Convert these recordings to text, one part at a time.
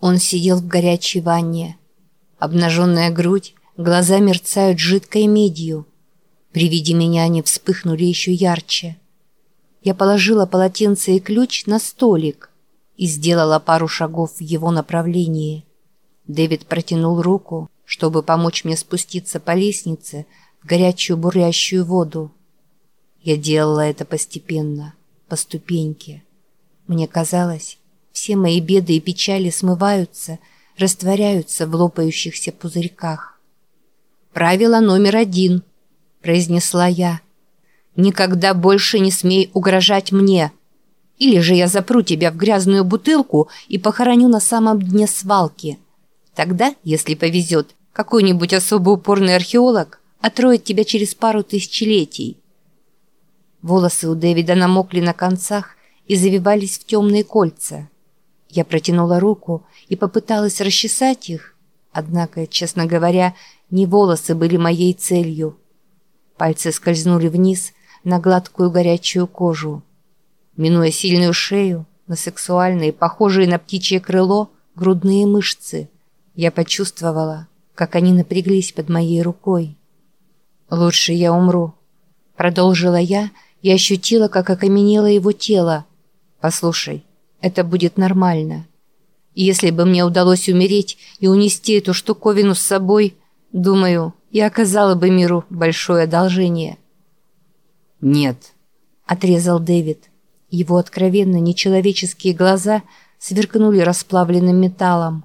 Он сидел в горячей ванне. Обнаженная грудь, глаза мерцают жидкой медью. При виде меня они вспыхнули еще ярче. Я положила полотенце и ключ на столик и сделала пару шагов в его направлении. Дэвид протянул руку, чтобы помочь мне спуститься по лестнице в горячую бурлящую воду. Я делала это постепенно, по ступеньке. Мне казалось, все мои беды и печали смываются, растворяются в лопающихся пузырьках. «Правило номер один», — произнесла я. «Никогда больше не смей угрожать мне. Или же я запру тебя в грязную бутылку и похороню на самом дне свалки. Тогда, если повезет, какой-нибудь особо упорный археолог отроет тебя через пару тысячелетий». Волосы у Дэвида намокли на концах и завивались в темные кольца. Я протянула руку и попыталась расчесать их, однако, честно говоря, не волосы были моей целью. Пальцы скользнули вниз на гладкую горячую кожу. Минуя сильную шею, на сексуальные, похожие на птичье крыло, грудные мышцы, я почувствовала, как они напряглись под моей рукой. «Лучше я умру», — продолжила я и ощутила, как окаменело его тело. «Послушай, это будет нормально. Если бы мне удалось умереть и унести эту штуковину с собой, думаю, я оказала бы миру большое одолжение. «Нет», — отрезал Дэвид. Его откровенно нечеловеческие глаза сверкнули расплавленным металлом.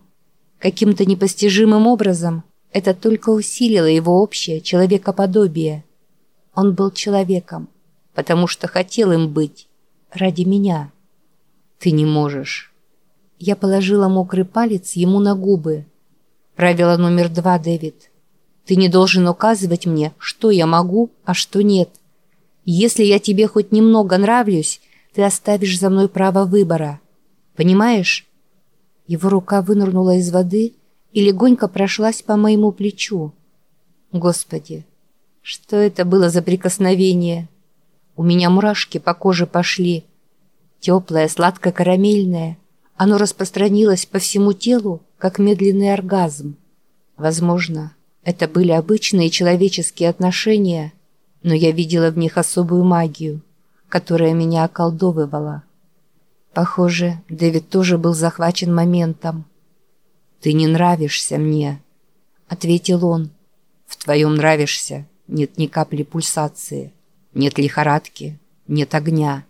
Каким-то непостижимым образом это только усилило его общее человекоподобие. Он был человеком, потому что хотел им быть ради меня. «Ты не можешь». Я положила мокрый палец ему на губы. «Правило номер два, Дэвид. Ты не должен указывать мне, что я могу, а что нет. Если я тебе хоть немного нравлюсь, ты оставишь за мной право выбора. Понимаешь?» Его рука вынырнула из воды и легонько прошлась по моему плечу. «Господи, что это было за прикосновение?» У меня мурашки по коже пошли. Теплое, сладко-карамельное. Оно распространилось по всему телу, как медленный оргазм. Возможно, это были обычные человеческие отношения, но я видела в них особую магию, которая меня околдовывала. Похоже, Дэвид тоже был захвачен моментом. «Ты не нравишься мне», — ответил он. «В твоем нравишься нет ни капли пульсации, нет лихорадки, нет огня».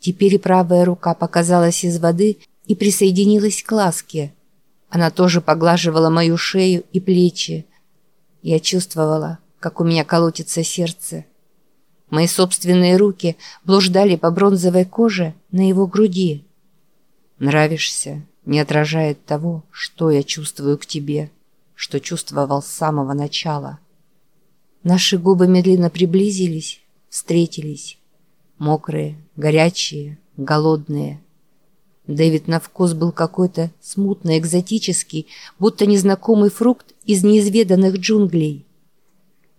Теперь и правая рука показалась из воды и присоединилась к ласке. Она тоже поглаживала мою шею и плечи. Я чувствовала, как у меня колотится сердце. Мои собственные руки блуждали по бронзовой коже на его груди. «Нравишься» не отражает того, что я чувствую к тебе, что чувствовал с самого начала. Наши губы медленно приблизились, встретились. Мокрые, горячие, голодные. Дэвид на вкус был какой-то смутно экзотический, будто незнакомый фрукт из неизведанных джунглей.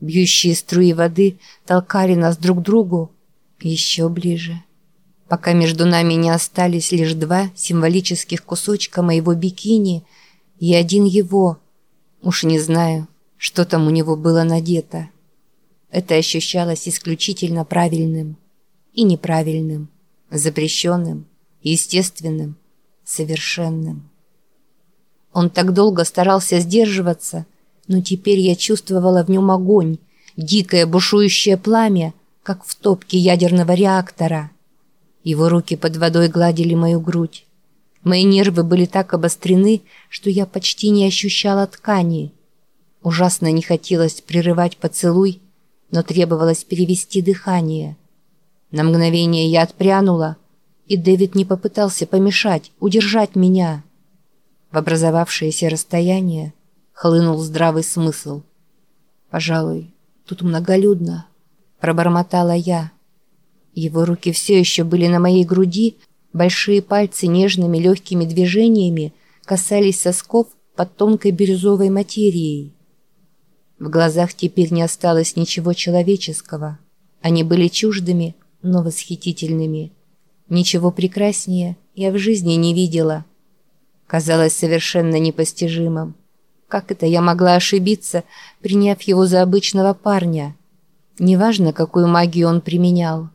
Бьющие струи воды толкали нас друг к другу еще ближе, пока между нами не остались лишь два символических кусочка моего бикини и один его. Уж не знаю, что там у него было надето. Это ощущалось исключительно правильным и неправильным, запрещенным, естественным, совершенным. Он так долго старался сдерживаться, но теперь я чувствовала в нем огонь, дикое бушующее пламя, как в топке ядерного реактора. Его руки под водой гладили мою грудь. Мои нервы были так обострены, что я почти не ощущала ткани. Ужасно не хотелось прерывать поцелуй, но требовалось перевести дыхание. На мгновение я отпрянула, и Дэвид не попытался помешать, удержать меня. В образовавшееся расстояние хлынул здравый смысл. «Пожалуй, тут многолюдно», — пробормотала я. Его руки все еще были на моей груди, большие пальцы нежными легкими движениями касались сосков под тонкой бирюзовой материей. В глазах теперь не осталось ничего человеческого. Они были чуждыми, но восхитительными. Ничего прекраснее я в жизни не видела. казалось совершенно непостижимым. Как это я могла ошибиться, приняв его за обычного парня? Неважно, какую магию он применял.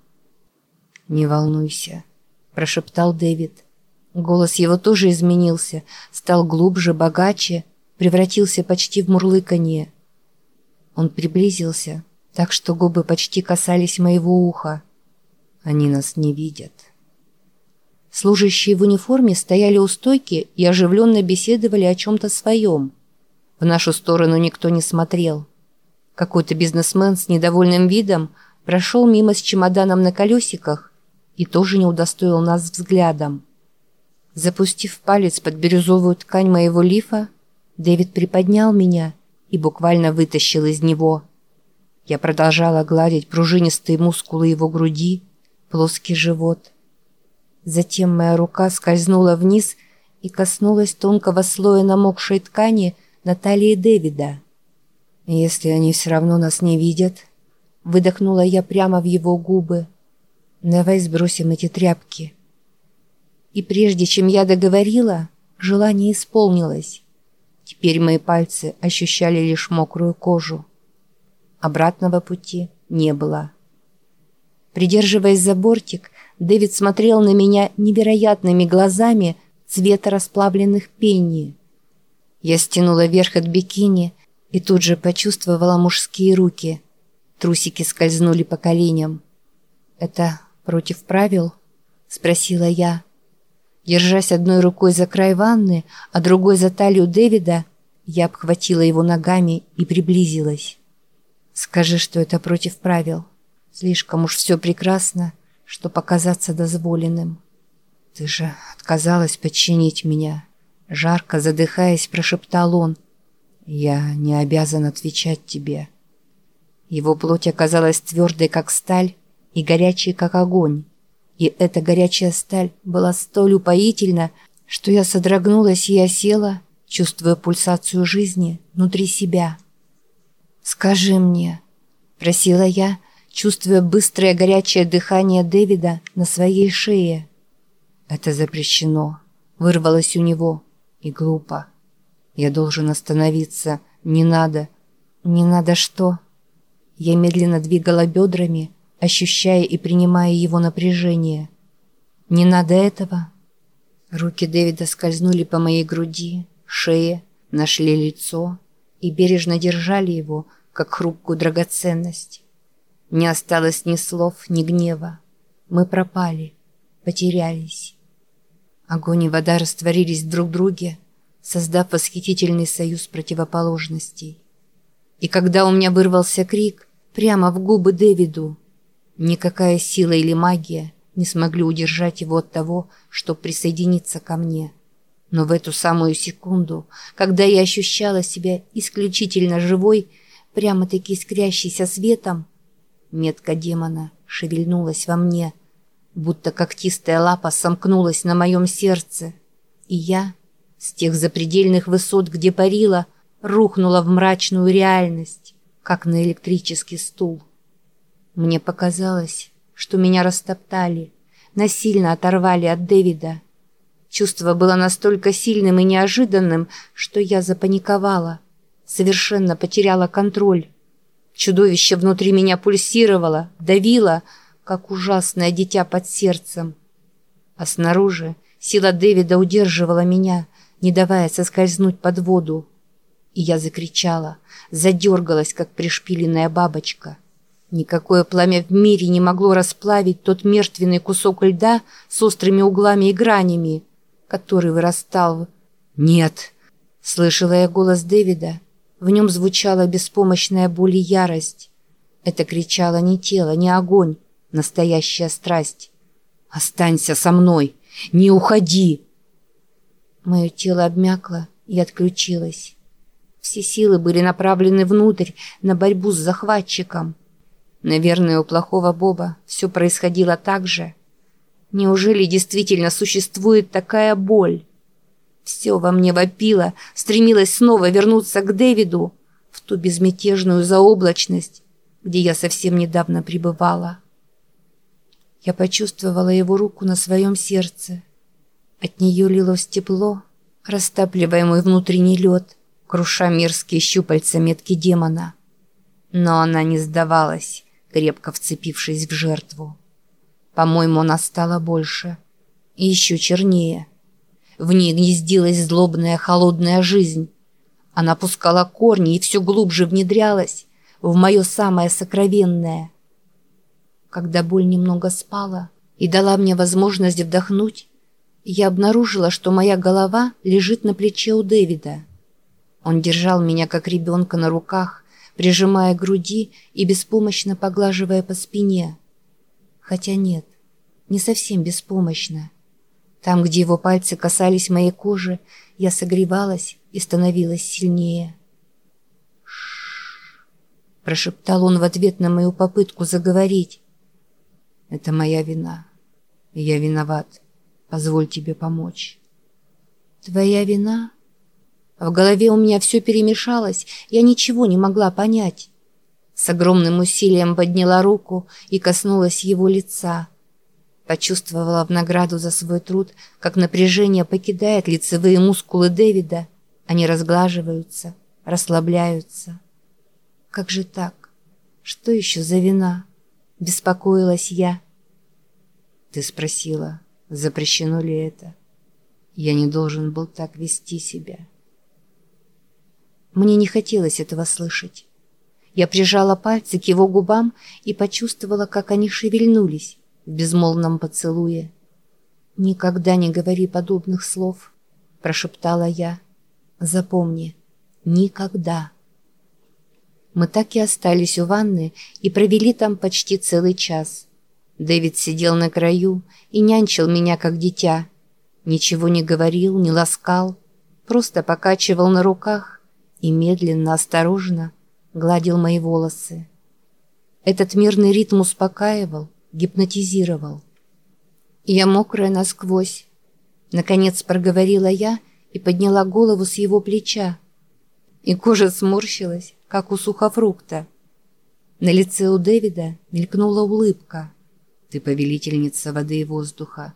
«Не волнуйся», – прошептал Дэвид. Голос его тоже изменился, стал глубже, богаче, превратился почти в мурлыканье. Он приблизился, так что губы почти касались моего уха. Они нас не видят. Служащие в униформе стояли у стойки и оживленно беседовали о чем-то своем. В нашу сторону никто не смотрел. Какой-то бизнесмен с недовольным видом прошел мимо с чемоданом на колесиках и тоже не удостоил нас взглядом. Запустив палец под бирюзовую ткань моего лифа, Дэвид приподнял меня и буквально вытащил из него. Я продолжала гладить пружинистые мускулы его груди, плоский живот. Затем моя рука скользнула вниз и коснулась тонкого слоя намокшей ткани на талии Дэвида. «Если они все равно нас не видят», — выдохнула я прямо в его губы, — «давай сбросим эти тряпки». И прежде чем я договорила, желание исполнилось. Теперь мои пальцы ощущали лишь мокрую кожу. Обратного пути не было. Придерживаясь за бортик, Дэвид смотрел на меня невероятными глазами цвета расплавленных пенни. Я стянула верх от бикини и тут же почувствовала мужские руки. Трусики скользнули по коленям. «Это против правил?» — спросила я. Держась одной рукой за край ванны, а другой за талию Дэвида, я обхватила его ногами и приблизилась. «Скажи, что это против правил. Слишком уж все прекрасно, что показаться дозволенным. Ты же отказалась подчинить меня». Жарко задыхаясь, прошептал он. «Я не обязан отвечать тебе». Его плоть оказалась твердой, как сталь, и горячей, как огонь. И эта горячая сталь была столь упоительна, что я содрогнулась и осела, чувствуя пульсацию жизни внутри себя. «Скажи мне», — просила я, чувствуя быстрое горячее дыхание Дэвида на своей шее. «Это запрещено», — вырвалось у него, и глупо. «Я должен остановиться, не надо». «Не надо что?» Я медленно двигала бедрами, ощущая и принимая его напряжение. «Не надо этого». Руки Дэвида скользнули по моей груди, шее, нашли лицо и бережно держали его, как хрупкую драгоценность. Не осталось ни слов, ни гнева. Мы пропали, потерялись. Огонь и вода растворились друг в друге, создав восхитительный союз противоположностей. И когда у меня вырвался крик прямо в губы Дэвиду, Никакая сила или магия не смогли удержать его от того, чтобы присоединиться ко мне. Но в эту самую секунду, когда я ощущала себя исключительно живой, прямо-таки искрящейся светом, метка демона шевельнулась во мне, будто когтистая лапа сомкнулась на моем сердце, и я, с тех запредельных высот, где парила, рухнула в мрачную реальность, как на электрический стул. Мне показалось, что меня растоптали, насильно оторвали от Дэвида. Чувство было настолько сильным и неожиданным, что я запаниковала, совершенно потеряла контроль. Чудовище внутри меня пульсировало, давило, как ужасное дитя под сердцем. А снаружи сила Дэвида удерживала меня, не давая соскользнуть под воду. И я закричала, задергалась, как пришпиленная бабочка. Никакое пламя в мире не могло расплавить тот мертвенный кусок льда с острыми углами и гранями, который вырастал. «Нет!» — слышала я голос Дэвида. В нем звучала беспомощная боль и ярость. Это кричало не тело, не огонь, настоящая страсть. «Останься со мной! Не уходи!» Мое тело обмякло и отключилось. Все силы были направлены внутрь, на борьбу с захватчиком — Наверное, у плохого Боба все происходило так же. Неужели действительно существует такая боль? Все во мне вопило, стремилось снова вернуться к Дэвиду, в ту безмятежную заоблачность, где я совсем недавно пребывала. Я почувствовала его руку на своем сердце. От нее лилось тепло, растапливая мой внутренний лед, круша мерзкие щупальца метки демона. Но она не сдавалась, крепко вцепившись в жертву. По-моему, она стала больше и еще чернее. В ней гнездилась злобная холодная жизнь. Она пускала корни и все глубже внедрялась в мое самое сокровенное. Когда боль немного спала и дала мне возможность вдохнуть, я обнаружила, что моя голова лежит на плече у Дэвида. Он держал меня как ребенка на руках, прижимая к груди и беспомощно поглаживая по спине. Хотя нет, не совсем беспомощно. Там, где его пальцы касались моей кожи, я согревалась и становилась сильнее. Прошептал он в ответ на мою попытку заговорить. «Это моя вина. Я виноват. Позволь тебе помочь». «Твоя вина?» В голове у меня все перемешалось, я ничего не могла понять. С огромным усилием подняла руку и коснулась его лица. Почувствовала в награду за свой труд, как напряжение покидает лицевые мускулы Дэвида. Они разглаживаются, расслабляются. Как же так? Что еще за вина? Беспокоилась я. Ты спросила, запрещено ли это? Я не должен был так вести себя. Мне не хотелось этого слышать. Я прижала пальцы к его губам и почувствовала, как они шевельнулись в безмолвном поцелуе. «Никогда не говори подобных слов», — прошептала я. «Запомни, никогда». Мы так и остались у ванны и провели там почти целый час. Дэвид сидел на краю и нянчил меня, как дитя. Ничего не говорил, не ласкал, просто покачивал на руках и медленно, осторожно гладил мои волосы. Этот мирный ритм успокаивал, гипнотизировал. Я мокрая насквозь. Наконец проговорила я и подняла голову с его плеча. И кожа сморщилась, как у сухофрукта. На лице у Дэвида мелькнула улыбка. «Ты повелительница воды и воздуха.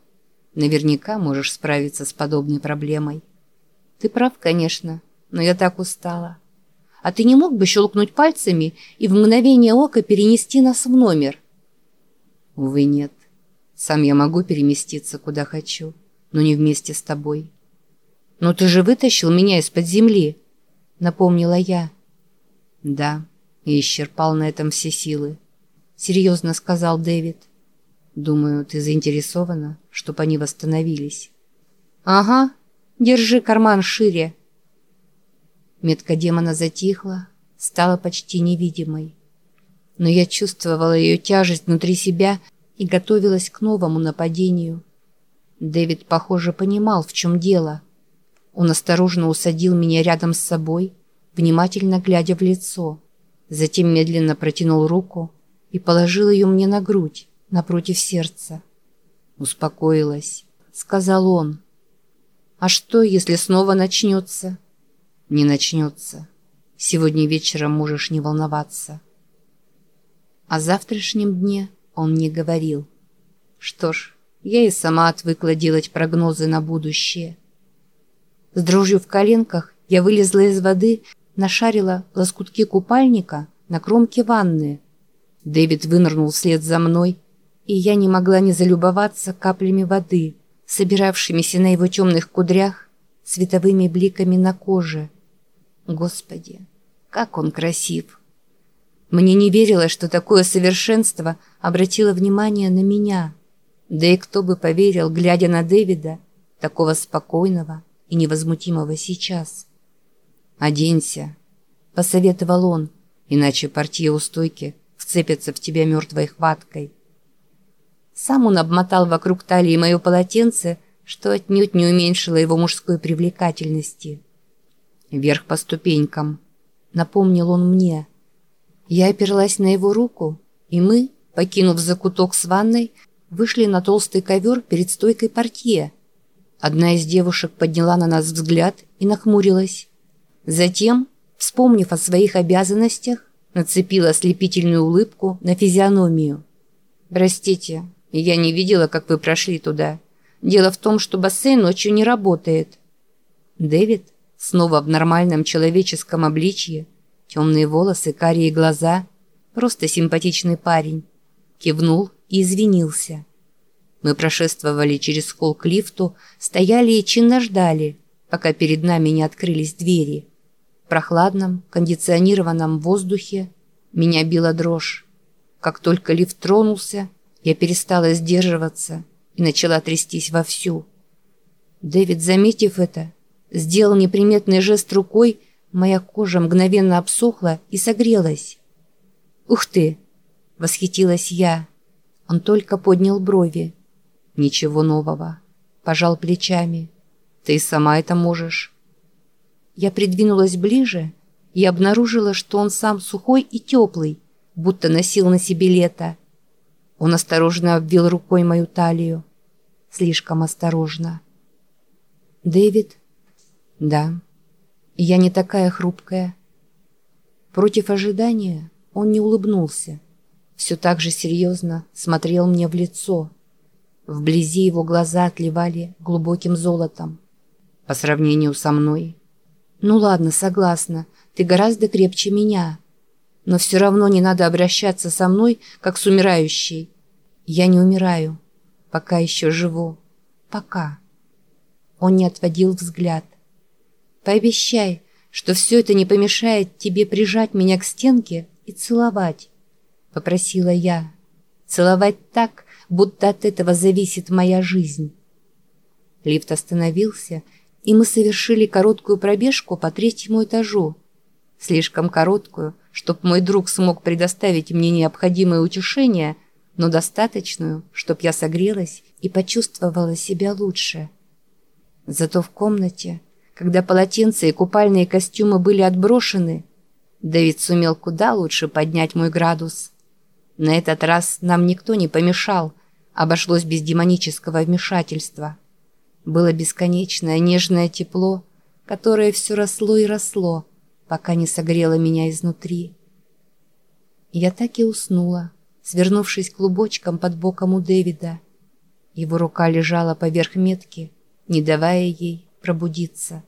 Наверняка можешь справиться с подобной проблемой». «Ты прав, конечно, но я так устала. А ты не мог бы щелкнуть пальцами и в мгновение ока перенести нас в номер?» Увы, нет. Сам я могу переместиться, куда хочу, но не вместе с тобой. Но ты же вытащил меня из-под земли, напомнила я. Да, и исчерпал на этом все силы, серьезно сказал Дэвид. Думаю, ты заинтересована, чтобы они восстановились. Ага, держи карман шире. Метка демона затихла, стала почти невидимой но я чувствовала ее тяжесть внутри себя и готовилась к новому нападению. Дэвид, похоже, понимал, в чем дело. Он осторожно усадил меня рядом с собой, внимательно глядя в лицо. Затем медленно протянул руку и положил ее мне на грудь, напротив сердца. «Успокоилась», — сказал он. «А что, если снова начнется?» «Не начнется. Сегодня вечером можешь не волноваться». О завтрашнем дне он не говорил. Что ж, я и сама отвыкла делать прогнозы на будущее. С дрожью в коленках я вылезла из воды, нашарила лоскутки купальника на кромке ванны. Дэвид вынырнул вслед за мной, и я не могла не залюбоваться каплями воды, собиравшимися на его темных кудрях, световыми бликами на коже. Господи, как он красив! Мне не верилось, что такое совершенство обратило внимание на меня. Да и кто бы поверил, глядя на Дэвида, такого спокойного и невозмутимого сейчас. «Оденься», — посоветовал он, иначе партия у стойки вцепится в тебя мертвой хваткой. Сам он обмотал вокруг талии мое полотенце, что отнюдь не уменьшило его мужской привлекательности. «Вверх по ступенькам», — напомнил он мне, — я оперлась на его руку, и мы, покинув закуток с ванной, вышли на толстый ковер перед стойкой портье. Одна из девушек подняла на нас взгляд и нахмурилась. Затем, вспомнив о своих обязанностях, нацепила ослепительную улыбку на физиономию. «Простите, я не видела, как вы прошли туда. Дело в том, что бассейн ночью не работает». Дэвид снова в нормальном человеческом обличье, темные волосы, карие глаза, просто симпатичный парень, кивнул и извинился. Мы прошествовали через холл к лифту, стояли и чинно ждали, пока перед нами не открылись двери. В прохладном, кондиционированном воздухе меня била дрожь. Как только лифт тронулся, я перестала сдерживаться и начала трястись вовсю. Дэвид, заметив это, сделал неприметный жест рукой, моя кожа мгновенно обсохла и согрелась. «Ух ты!» — восхитилась я. Он только поднял брови. «Ничего нового». Пожал плечами. «Ты сама это можешь». Я придвинулась ближе и обнаружила, что он сам сухой и теплый, будто носил на себе лето. Он осторожно обвил рукой мою талию. Слишком осторожно. «Дэвид?» «Да». «Я не такая хрупкая». Против ожидания он не улыбнулся. Все так же серьезно смотрел мне в лицо. Вблизи его глаза отливали глубоким золотом. По сравнению со мной. «Ну ладно, согласна, ты гораздо крепче меня. Но все равно не надо обращаться со мной, как с умирающей. Я не умираю. Пока еще живу. Пока». Он не отводил взгляд. «Пообещай, что все это не помешает тебе прижать меня к стенке и целовать», — попросила я. «Целовать так, будто от этого зависит моя жизнь». Лифт остановился, и мы совершили короткую пробежку по третьему этажу. Слишком короткую, чтобы мой друг смог предоставить мне необходимое утешение, но достаточную, чтобы я согрелась и почувствовала себя лучше. Зато в комнате когда полотенца и купальные костюмы были отброшены, Дэвид сумел куда лучше поднять мой градус. На этот раз нам никто не помешал, обошлось без демонического вмешательства. Было бесконечное нежное тепло, которое все росло и росло, пока не согрело меня изнутри. Я так и уснула, свернувшись клубочком под боком у Дэвида. Его рука лежала поверх метки, не давая ей пробудиться.